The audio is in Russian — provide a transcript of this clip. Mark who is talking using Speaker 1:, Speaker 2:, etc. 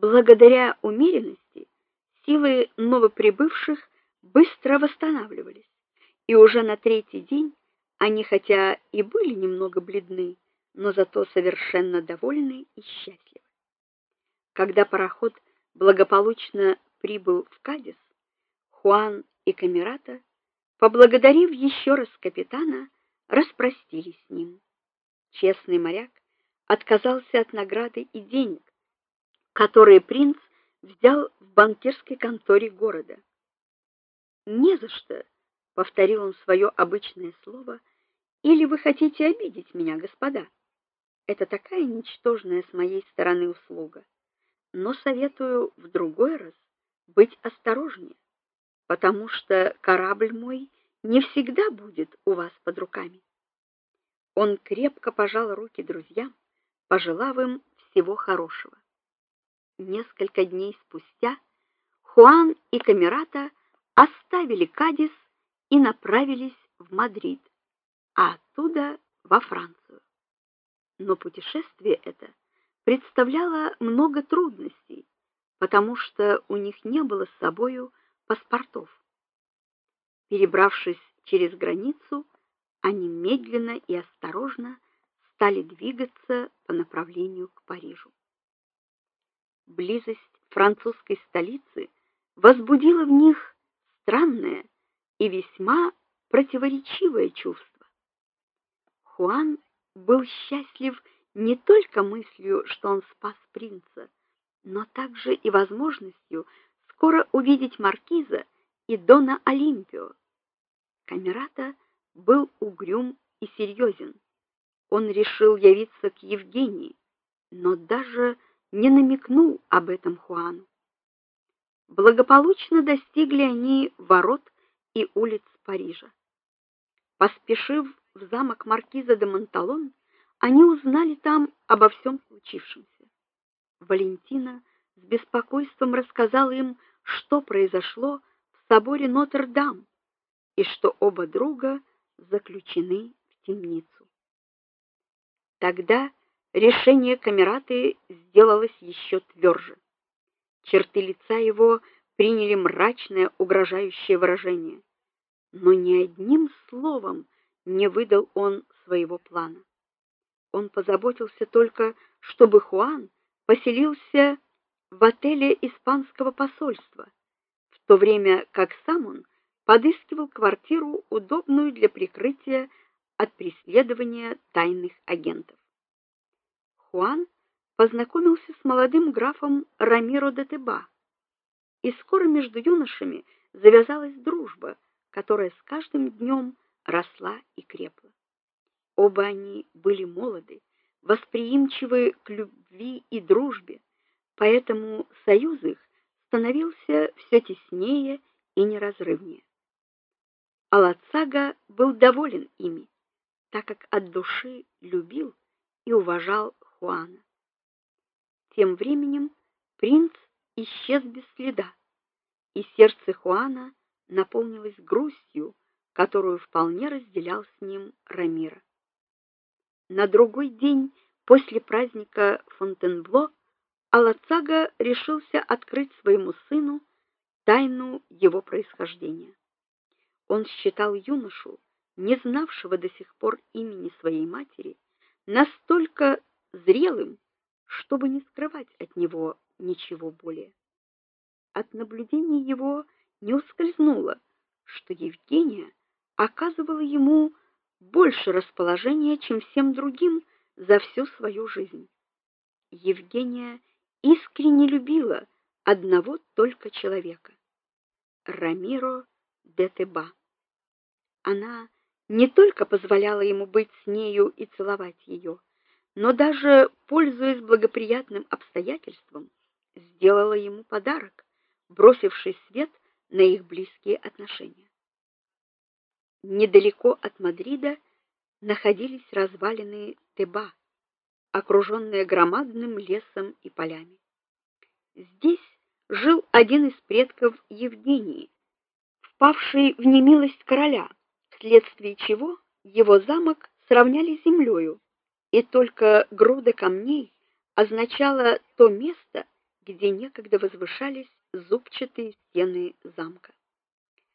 Speaker 1: Благодаря умеренности силы новоприбывших быстро восстанавливались, и уже на третий день они хотя и были немного бледны, но зато совершенно довольны и счастливы. Когда пароход благополучно прибыл в Кадис, Хуан и Камерата, поблагодарив еще раз капитана, распростились с ним. Честный моряк отказался от награды и денег, которые принц взял в банкирской конторе города. "Не за что", повторил он свое обычное слово. "Или вы хотите обидеть меня, господа? Это такая ничтожная с моей стороны услуга. Но советую в другой раз быть осторожнее, потому что корабль мой не всегда будет у вас под руками". Он крепко пожал руки друзьям, пожелав им всего хорошего. Несколько дней спустя Хуан и Камерата оставили Кадис и направились в Мадрид, а оттуда во Францию. Но путешествие это представляло много трудностей, потому что у них не было с собою паспортов. Перебравшись через границу, они медленно и осторожно стали двигаться по направлению к Парижу. Близость французской столицы возбудила в них странное и весьма противоречивое чувство. Хуан был счастлив не только мыслью, что он спас принца, но также и возможностью скоро увидеть маркиза и дона Олимпио. Камерата был угрюм и серьезен. Он решил явиться к Евгении, но даже не намекнул об этом Хуану. Благополучно достигли они ворот и улиц Парижа. Поспешив в замок маркиза де Монталон, они узнали там обо всем случившемся. Валентина с беспокойством рассказала им, что произошло в соборе Нотр-Дам, и что оба друга заключены в темницу. Тогда решение Камераты сделалось еще тверже. Черты лица его приняли мрачное, угрожающее выражение, но ни одним словом не выдал он своего плана. Он позаботился только, чтобы Хуан поселился в отеле испанского посольства, в то время как сам он подыскивал квартиру, удобную для прикрытия от преследования тайных агентов. Хуан познакомился с молодым графом Рамиро де Теба, и скоро между юношами завязалась дружба, которая с каждым днем росла и крепла. Оба они были молоды, восприимчивы к любви и дружбе, поэтому союз их становился все теснее и неразрывнее. Алацага был доволен ими, так как от души любил и уважал Хуана. Тем временем принц исчез без следа, и сердце Хуана наполнилось грустью, которую вполне разделял с ним Рамира. На другой день после праздника Фонтенбло Алацага решился открыть своему сыну тайну его происхождения. Он считал юношу, не знавшего до сих пор имени своей матери, настолько зрелым, чтобы не скрывать от него ничего более. От наблюдений его не ускользнуло, что Евгения оказывала ему больше расположения, чем всем другим за всю свою жизнь. Евгения искренне любила одного только человека Рамиро де Теба. Она не только позволяла ему быть с нею и целовать ее, но даже, пользуясь благоприятным обстоятельством, сделала ему подарок, бросивший свет на их близкие отношения. Недалеко от Мадрида находились развалины Теба, окруженные громадным лесом и полями. Здесь жил один из предков Евгении, впавший в немилость короля, вследствие чего его замок сравняли с землею, и только груда камней означала то место, где некогда возвышались зубчатые стены замка.